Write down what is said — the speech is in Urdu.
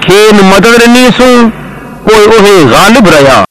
کھیل مدد ڈنی سو کوئی اوہے غالب رہا